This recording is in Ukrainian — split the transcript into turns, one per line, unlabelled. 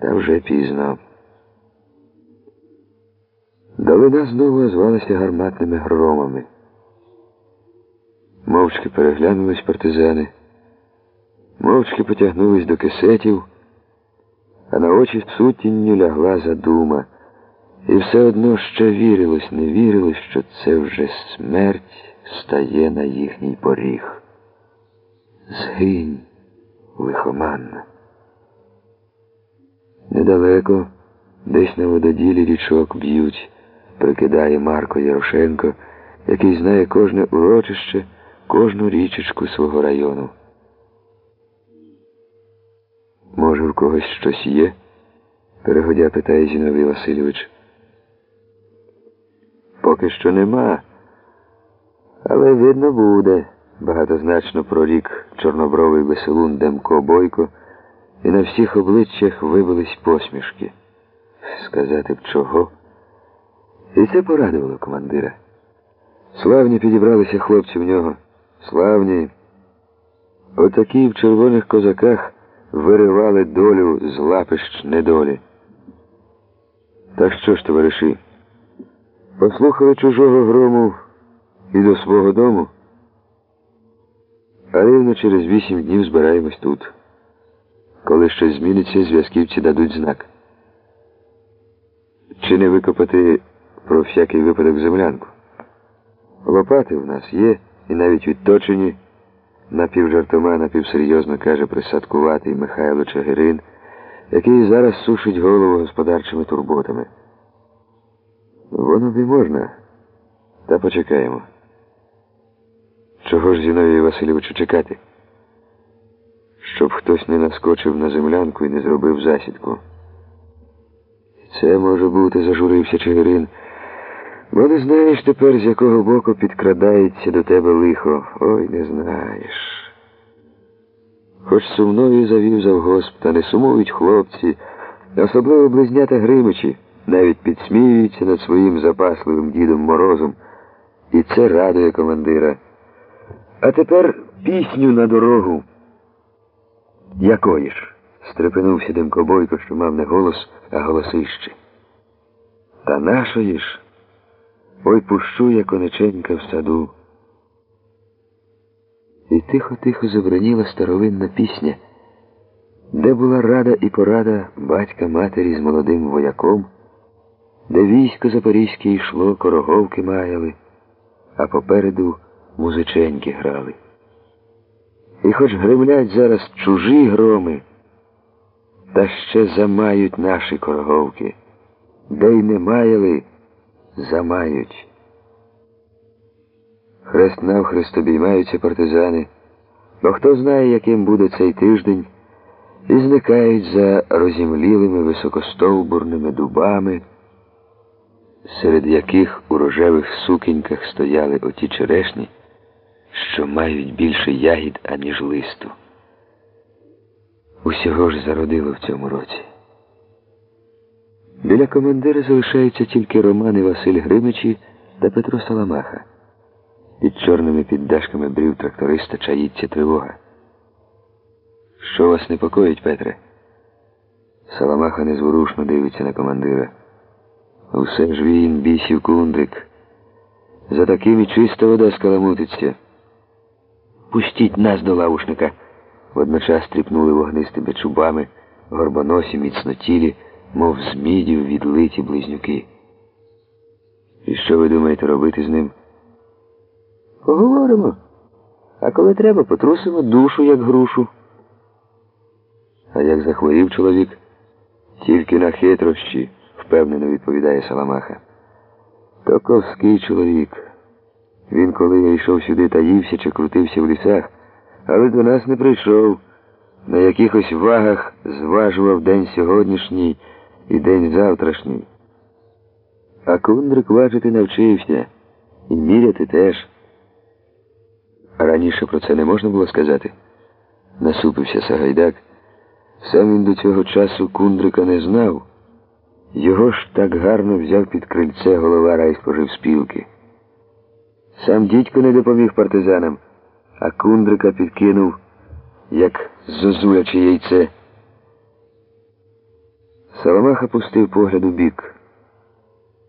Та вже пізно. Долина знову озвалася гарматними громами. Мовчки переглянулись партизани, мовчки потягнулись до кисетів, а на очі сутінню лягла задума. І все одно ще вірилось, не вірилось, що це вже смерть стає на їхній поріг. Згинь, лихоманна. Недалеко, десь на вододілі річок б'ють, прикидає Марко Ярошенко, який знає кожне урочище, кожну річечку свого району. Може, в когось щось є? перегодя питає Зіновій Васильович. Поки що нема, але видно буде, багатозначно прорік чорнобровий веселун Демко Бойко, і на всіх обличчях вибились посмішки. Сказати б чого? І це порадувало командира. Славні підібралися хлопці в нього. Славні. Отакі в червоних козаках виривали долю з лапищ недолі. Та що ж, товариші? Послухали чужого грому і до свого дому, а рівно через вісім днів збираємось тут. Коли щось зміниться, зв'язківці дадуть знак. Чи не викопати про всякий випадок землянку? Лопати в нас є, і навіть відточені, напівжартома, напівсерйозно каже присадкуватий Михайло Чагирин, який зараз сушить голову господарчими турботами. Воно б і можна, та почекаємо. Чого ж Зіновію Васильовичу чекати? Щоб хтось не наскочив на землянку і не зробив засідку. Це може бути, зажурився Чигирин. Бо не знаєш тепер, з якого боку підкрадається до тебе лихо. Ой, не знаєш. Хоч сумною завів завгосп, та не сумують хлопці, особливо близнята Гримичі навіть підсміюється над своїм запасливим дідом Морозом, і це радує командира. А тепер пісню на дорогу. Якої ж? стрепенувся Демко Бойко, що мав не голос, а голосище. Та нашої ж? Ой пущу я конеченька в саду. І тихо-тихо заброніла старовинна пісня, де була рада і порада батька матері з молодим вояком де військо Запорізьке йшло, короговки маяли, а попереду музиченьки грали. І хоч гремлять зараз чужі громи, та ще замають наші короговки, де й не маяли, замають. Хрест навхрест обіймаються партизани, бо хто знає, яким буде цей тиждень, і зникають за розімлілими високостовбурними дубами серед яких у рожевих сукеньках стояли оті черешні, що мають більше ягід, аніж листу. Усього ж зародило в цьому році. Біля командира залишаються тільки Роман і Василь Гримичі та Петро Саламаха. Під чорними піддашками брів тракториста чаїться тривога. Що вас непокоїть, Петре? Саламаха незворушно дивиться на командира. Усе ж він, бісів кундрик. За таким і чиста вода скаламутиться. Пустіть нас до лавушника. Водночас тріпнули вогнистими чубами, горбоносі, міцнотілі, мов з мідів відлиті близнюки. І що ви думаєте робити з ним? Поговоримо. А коли треба, потрусимо душу, як грушу. А як захворів чоловік, тільки на хитрощі впевнено відповідає Саламаха. То ковський чоловік. Він, коли я йшов сюди, таївся чи крутився в лісах, але до нас не прийшов. На якихось вагах зважував день сьогоднішній і день завтрашній. А кундрик важити навчився і міряти теж. Раніше про це не можна було сказати. Насупився Сагайдак. Сам він до цього часу кундрика не знав. Його ж так гарно взяв під крильце голова райспоживспілки. Сам дідько не допоміг партизанам, а кундрика підкинув, як зозуляче яйце. Саламаха пустив погляд у бік.